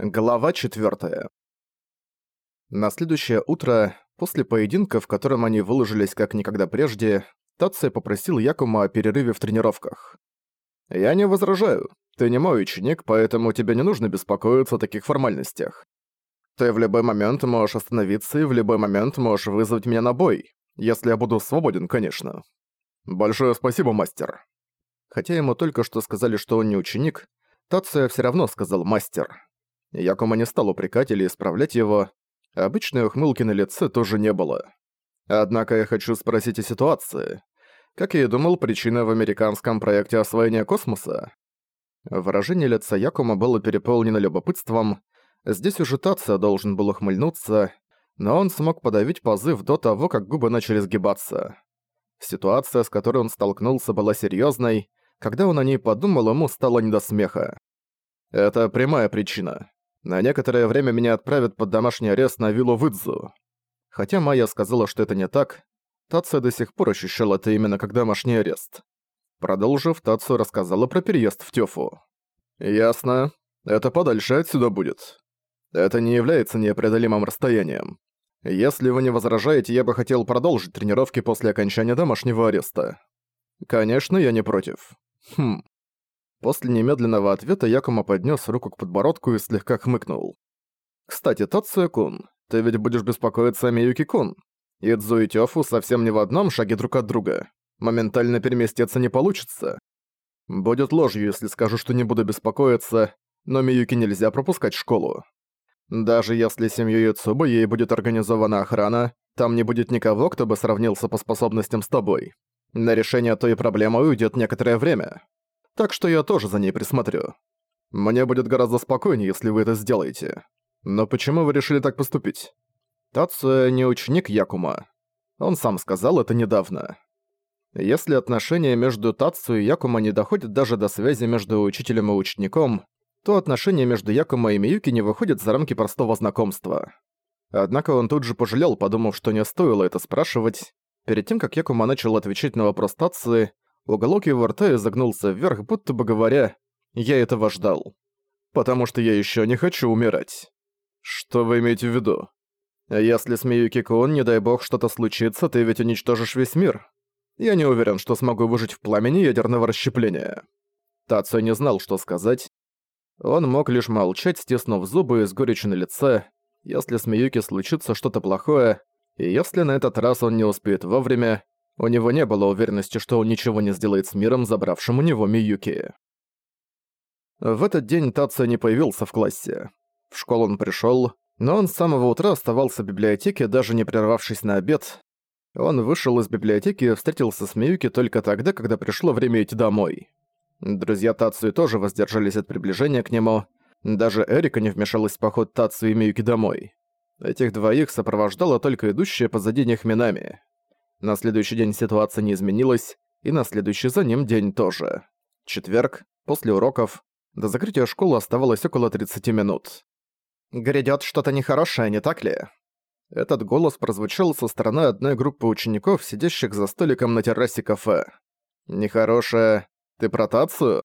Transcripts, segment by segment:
Глава 4. На следующее утро, после поединка, в котором они выложились как никогда прежде, Тация попросил Якума о перерыве в тренировках. «Я не возражаю. Ты не мой ученик, поэтому тебе не нужно беспокоиться о таких формальностях. Ты в любой момент можешь остановиться и в любой момент можешь вызвать меня на бой, если я буду свободен, конечно. Большое спасибо, мастер». Хотя ему только что сказали, что он не ученик, Тация все равно сказал «мастер». Якума не стал упрекать или исправлять его. Обычной ухмылки на лице тоже не было. Однако я хочу спросить о ситуации. Как я и думал, причина в американском проекте освоения космоса? Выражение лица Якума было переполнено любопытством. Здесь уже Тация должен был ухмыльнуться, но он смог подавить позыв до того, как губы начали сгибаться. Ситуация, с которой он столкнулся, была серьезной. Когда он о ней подумал, ему стало не до смеха. Это прямая причина. На некоторое время меня отправят под домашний арест на виллу Выдзу. Хотя Майя сказала, что это не так, Тация до сих пор ощущал это именно как домашний арест. Продолжив, Тацу рассказала про переезд в Тёфу. «Ясно. Это подальше отсюда будет. Это не является непреодолимым расстоянием. Если вы не возражаете, я бы хотел продолжить тренировки после окончания домашнего ареста. Конечно, я не против. Хм. После немедленного ответа Якума поднес руку к подбородку и слегка хмыкнул. «Кстати, Тацуя-кун, ты ведь будешь беспокоиться о Миюки-кун. Идзу и Тёфу совсем не в одном шаге друг от друга. Моментально переместиться не получится. Будет ложью, если скажу, что не буду беспокоиться, но Миюки нельзя пропускать школу. Даже если семью Юцубы ей будет организована охрана, там не будет никого, кто бы сравнился по способностям с тобой. На решение той проблемы уйдет некоторое время так что я тоже за ней присмотрю. Мне будет гораздо спокойнее, если вы это сделаете. Но почему вы решили так поступить? Тацуя не ученик Якума. Он сам сказал это недавно. Если отношения между Тацу и Якума не доходят даже до связи между учителем и учеником, то отношения между Якума и Миюки не выходят за рамки простого знакомства. Однако он тут же пожалел, подумав, что не стоило это спрашивать. Перед тем, как Якума начал отвечать на вопрос Тацуи, Уголок его рта изогнулся вверх, будто бы говоря «Я этого ждал». «Потому что я еще не хочу умирать». «Что вы имеете в виду?» «Если с Миюки-кун, не дай бог, что-то случится, ты ведь уничтожишь весь мир. Я не уверен, что смогу выжить в пламени ядерного расщепления». Тацу не знал, что сказать. Он мог лишь молчать, стиснув зубы и с горечью на лице. Если с Миюки случится что-то плохое, и если на этот раз он не успеет вовремя, у него не было уверенности, что он ничего не сделает с миром, забравшим у него Миюки. В этот день Тация не появился в классе. В школу он пришёл, но он с самого утра оставался в библиотеке, даже не прервавшись на обед. Он вышел из библиотеки и встретился с Миюки только тогда, когда пришло время идти домой. Друзья Тацию тоже воздержались от приближения к нему. Даже Эрика не вмешалась в поход Тацию и Миюки домой. Этих двоих сопровождала только идущая позади них Минами. На следующий день ситуация не изменилась, и на следующий за ним день тоже. Четверг, после уроков, до закрытия школы оставалось около 30 минут. «Грядёт что-то нехорошее, не так ли?» Этот голос прозвучал со стороны одной группы учеников, сидящих за столиком на террасе кафе. «Нехорошее... Ты про Тацию?»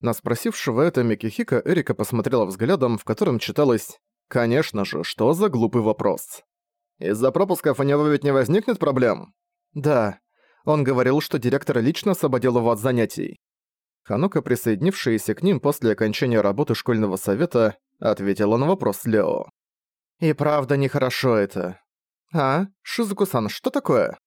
На спросившего это Микихика Эрика посмотрела взглядом, в котором читалось «Конечно же, что за глупый вопрос?» «Из-за пропусков у него ведь не возникнет проблем?» «Да. Он говорил, что директор лично освободил его от занятий». Ханука, присоединившаяся к ним после окончания работы школьного совета, ответила на вопрос Лео. «И правда нехорошо это». «А? Шизуку-сан, что такое?»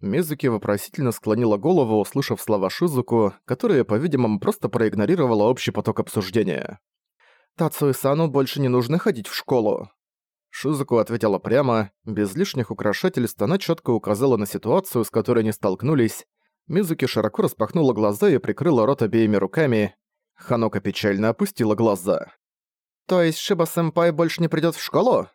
Мизуки вопросительно склонила голову, услышав слова Шизуку, которая, по-видимому, просто проигнорировала общий поток обсуждения. «Тацуи-сану больше не нужно ходить в школу». Шизуку ответила прямо, без лишних украшательств она четко указала на ситуацию, с которой они столкнулись. Мизуки широко распахнула глаза и прикрыла рот обеими руками. Ханока печально опустила глаза. «То есть Шиба-сэмпай больше не придёт в школу?»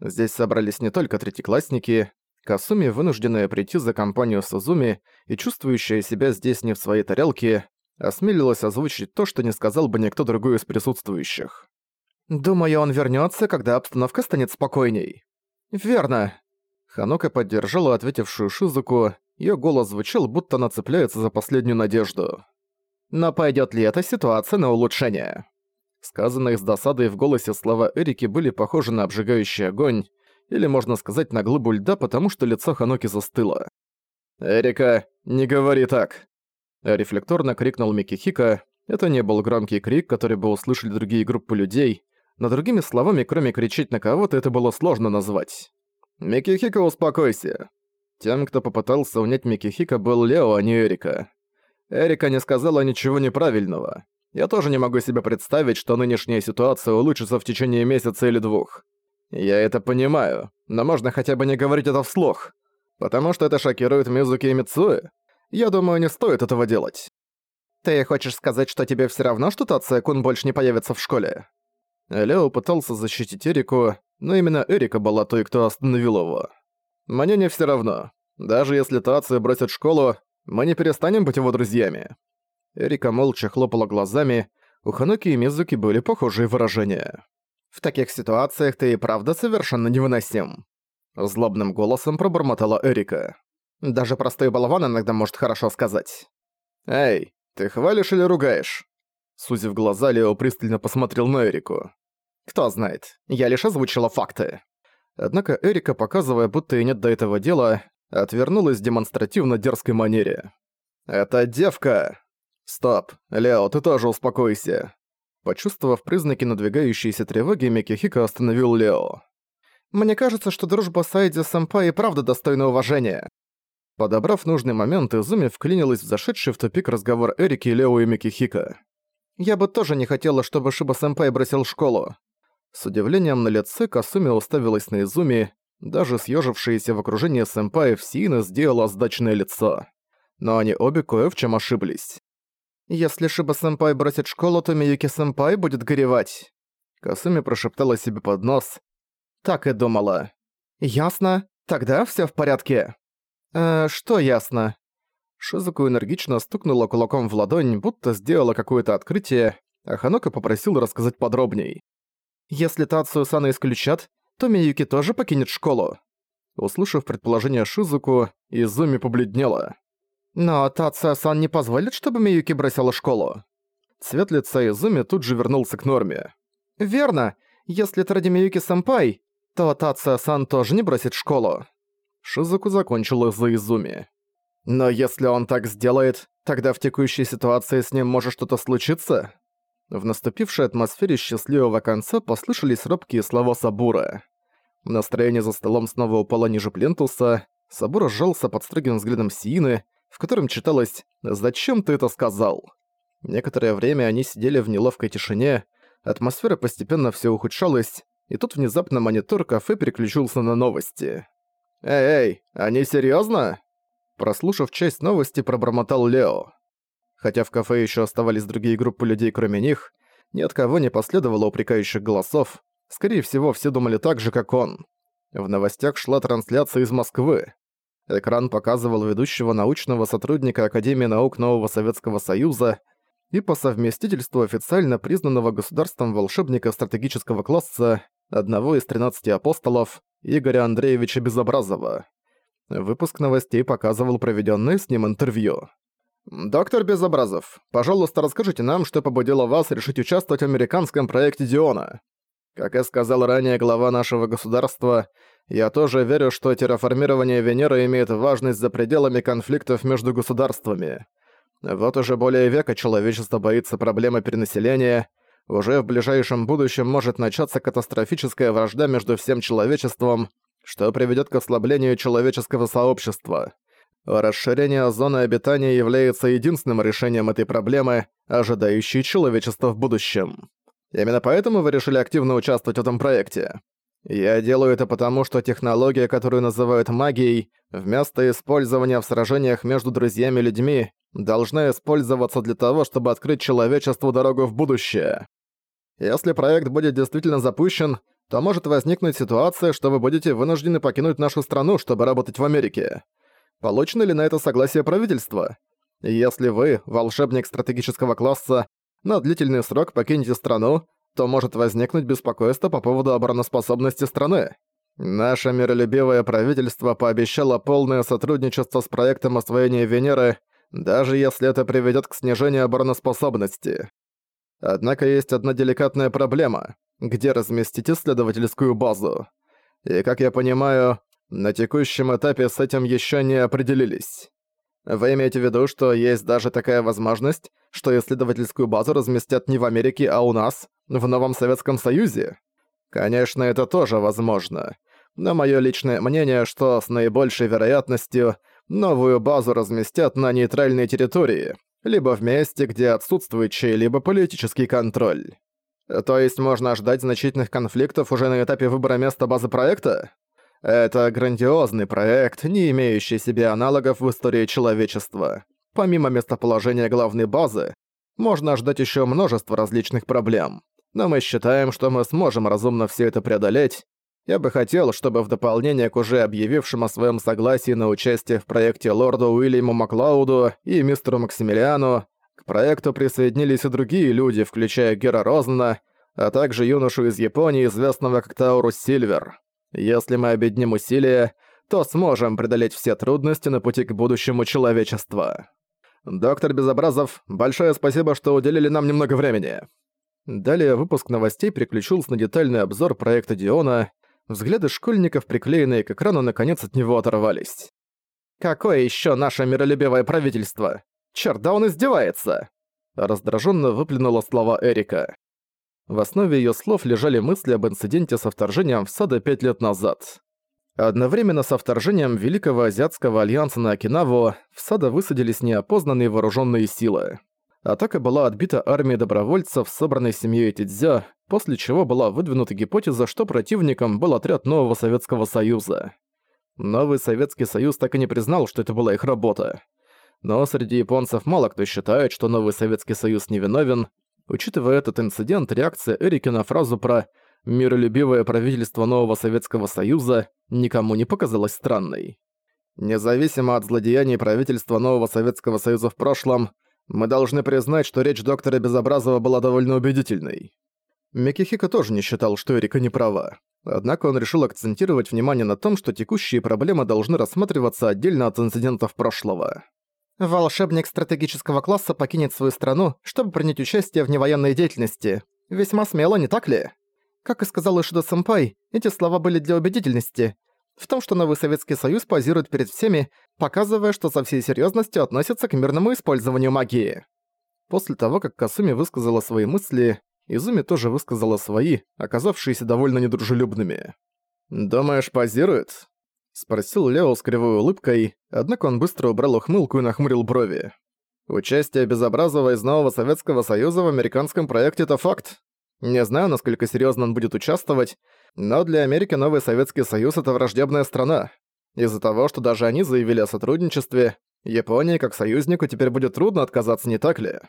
Здесь собрались не только третьеклассники. Касуми, вынужденная прийти за компанию Сузуми и чувствующая себя здесь не в своей тарелке, осмелилась озвучить то, что не сказал бы никто другой из присутствующих. Думаю, он вернется, когда обстановка станет спокойней. Верно. Ханока поддержала ответившую Шизуку, ее голос звучал, будто она цепляется за последнюю надежду. Но пойдет ли эта ситуация на улучшение? Сказанные с досадой в голосе слова Эрики были похожи на обжигающий огонь, или можно сказать на глыбу льда, потому что лицо Ханоки застыло. «Эрика, не говори так!» Рефлекторно крикнул Микихика. Это не был громкий крик, который бы услышали другие группы людей, но другими словами, кроме кричать на кого-то, это было сложно назвать. «Микихика, успокойся!» Тем, кто попытался унять Микихика, был Лео, а не Эрика. Эрика не сказала ничего неправильного. Я тоже не могу себе представить, что нынешняя ситуация улучшится в течение месяца или двух. Я это понимаю, но можно хотя бы не говорить это вслух. Потому что это шокирует Мизуки и Мицуэ. Я думаю, не стоит этого делать. Ты хочешь сказать, что тебе все равно, что Тация-кун больше не появится в школе? Лео пытался защитить Эрику, но именно Эрика была той, кто остановил его. Мне не все равно. Даже если Тация бросит школу, мы не перестанем быть его друзьями. Эрика молча хлопала глазами, у Ханоки и Мизуки были похожие выражения. «В таких ситуациях ты и правда совершенно невыносим», — злобным голосом пробормотала Эрика. «Даже простой болван иногда может хорошо сказать». «Эй, ты хвалишь или ругаешь?» Сузив глаза, Лео пристально посмотрел на Эрику. «Кто знает, я лишь озвучила факты». Однако Эрика, показывая, будто и нет до этого дела, отвернулась демонстративно дерзкой манере. «Это девка!» «Стоп, Лео, ты тоже успокойся». Почувствовав признаки надвигающейся тревоги, Микихика остановил Лео. «Мне кажется, что дружба Сайди Сэмпай и правда достойна уважения». Подобрав нужный момент, Изуми вклинилась в зашедший в тупик разговор Эрики, Лео и Микихика. «Я бы тоже не хотела, чтобы Шиба Сэмпай бросил школу». С удивлением на лице Касуми уставилась на Изуми, даже съежившаяся в окружении сэмпаев Сиина сделала сдачное лицо. Но они обе кое в чем ошиблись. «Если Шиба-сэмпай бросит школу, то Миюки-сэмпай будет горевать». Касуми прошептала себе под нос. Так и думала. «Ясно. Тогда все в порядке». «Э, что ясно?» Шизуку энергично стукнула кулаком в ладонь, будто сделала какое-то открытие, а Ханока попросил рассказать подробней. «Если Тацию-сана исключат, то Миюки тоже покинет школу». Услышав предположение Шизуку, Изуми побледнела. Но Тация-сан не позволит, чтобы Миюки бросила школу. Цвет лица Изуми тут же вернулся к норме. «Верно. Если это ради Миюки-сэмпай, то Тация-сан тоже не бросит школу». Шизуку закончила за Изуми. «Но если он так сделает, тогда в текущей ситуации с ним может что-то случиться?» В наступившей атмосфере счастливого конца послышались робкие слова Сабура. Настроение за столом снова упало ниже плинтуса, Сабура сжался под строгим взглядом Сиины, в котором читалось «Зачем ты это сказал?». Некоторое время они сидели в неловкой тишине, атмосфера постепенно все ухудшалась, и тут внезапно монитор кафе переключился на новости. «Эй-эй, они серьёзно?» Прослушав часть новости, пробормотал Лео. Хотя в кафе еще оставались другие группы людей, кроме них, ни от кого не последовало упрекающих голосов. Скорее всего, все думали так же, как он. В новостях шла трансляция из Москвы. Экран показывал ведущего научного сотрудника Академии наук Нового Советского Союза и по совместительству официально признанного государством волшебника стратегического класса, одного из 13 апостолов, Игоря Андреевича Безобразова. Выпуск новостей показывал проведенное с ним интервью. «Доктор Безобразов, пожалуйста, расскажите нам, что побудило вас решить участвовать в американском проекте Диона. Как я сказал ранее глава нашего государства, я тоже верю, что терраформирование Венеры имеет важность за пределами конфликтов между государствами. Вот уже более века человечество боится проблемы перенаселения, уже в ближайшем будущем может начаться катастрофическая вражда между всем человечеством, что приведет к ослаблению человеческого сообщества. Расширение зоны обитания является единственным решением этой проблемы, ожидающей человечество в будущем. Именно поэтому вы решили активно участвовать в этом проекте. Я делаю это потому, что технология, которую называют магией, вместо использования в сражениях между друзьями и людьми, должна использоваться для того, чтобы открыть человечеству дорогу в будущее. Если проект будет действительно запущен, то может возникнуть ситуация, что вы будете вынуждены покинуть нашу страну, чтобы работать в Америке. Получено ли на это согласие правительства? Если вы, волшебник стратегического класса, на длительный срок покинете страну, то может возникнуть беспокойство по поводу обороноспособности страны. Наше миролюбивое правительство пообещало полное сотрудничество с проектом освоения Венеры, даже если это приведет к снижению обороноспособности. Однако есть одна деликатная проблема. Где разместить исследовательскую базу? И, как я понимаю, на текущем этапе с этим еще не определились. Вы имеете в виду, что есть даже такая возможность, что исследовательскую базу разместят не в Америке, а у нас, в новом Советском Союзе? Конечно, это тоже возможно. Но мое личное мнение, что с наибольшей вероятностью новую базу разместят на нейтральной территории, либо в месте, где отсутствует чей-либо политический контроль. То есть можно ждать значительных конфликтов уже на этапе выбора места базы проекта? Это грандиозный проект, не имеющий себе аналогов в истории человечества. Помимо местоположения главной базы, можно ждать еще множество различных проблем. Но мы считаем, что мы сможем разумно все это преодолеть. Я бы хотел, чтобы в дополнение к уже объявившим о своем согласии на участие в проекте лорду Уильяму Маклауду и мистеру Максимилиану, к проекту присоединились и другие люди, включая Гера Розена, а также юношу из Японии, известного как Таурус Сильвер. Если мы объединим усилия, то сможем преодолеть все трудности на пути к будущему человечества. Доктор Безобразов, большое спасибо, что уделили нам немного времени. Далее выпуск новостей переключился на детальный обзор проекта Диона. Взгляды школьников, приклеенные к экрану, наконец от него оторвались. «Какое еще наше миролюбивое правительство? Чёрт, да он издевается!» Раздраженно выплюнула слова Эрика. В основе её слов лежали мысли об инциденте со вторжением в Сада пять лет назад. Одновременно со вторжением Великого Азиатского Альянса на Окинаву в Сада высадились неопознанные вооружённые силы. Атака была отбита армией добровольцев, собранной семьей Тидзя, после чего была выдвинута гипотеза, что противником был отряд Нового Советского Союза. Новый Советский Союз так и не признал, что это была их работа. Но среди японцев мало кто считает, что Новый Советский Союз невиновен, Учитывая этот инцидент, реакция Эрики на фразу про «миролюбивое правительство нового Советского Союза» никому не показалась странной. Независимо от злодеяний правительства нового Советского Союза в прошлом, мы должны признать, что речь доктора Безобразова была довольно убедительной. Микихико тоже не считал, что Эрика не права. Однако он решил акцентировать внимание на том, что текущие проблемы должны рассматриваться отдельно от инцидентов прошлого. Волшебник стратегического класса покинет свою страну, чтобы принять участие в невоенной деятельности. Весьма смело, не так ли? Как и сказал Ишида-сэмпай, эти слова были для убедительности. В том, что новый Советский Союз позирует перед всеми, показывая, что со всей серьезностью относится к мирному использованию магии. После того, как Касуми высказала свои мысли, Изуми тоже высказала свои, оказавшиеся довольно недружелюбными. «Думаешь, позирует?» Спросил Лео с кривой улыбкой, однако он быстро убрал ухмылку и нахмурил брови. Участие Безобразова из Нового Советского Союза в американском проекте – это факт. Не знаю, насколько серьезно он будет участвовать, но для Америки Новый Советский Союз – это враждебная страна. Из-за того, что даже они заявили о сотрудничестве, Японии как союзнику теперь будет трудно отказаться, не так ли?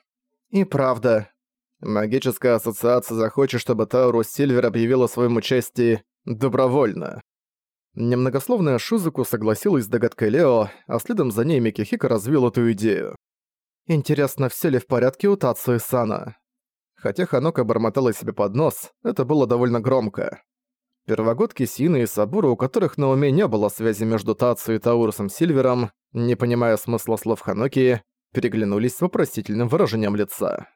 И правда. Магическая ассоциация захочет, чтобы Таурус Сильвер объявила о своем участии добровольно. Немногословная Шузуку согласилась с догадкой Лео, а следом за ней Микихика развил эту идею. «Интересно, все ли в порядке у Тацу и Сана?» Хотя Ханока бормотала себе под нос, это было довольно громко. Первогодки Сины и Сабура, у которых на уме не было связи между Тацу и Таурусом Сильвером, не понимая смысла слов Ханоки, переглянулись с вопросительным выражением лица.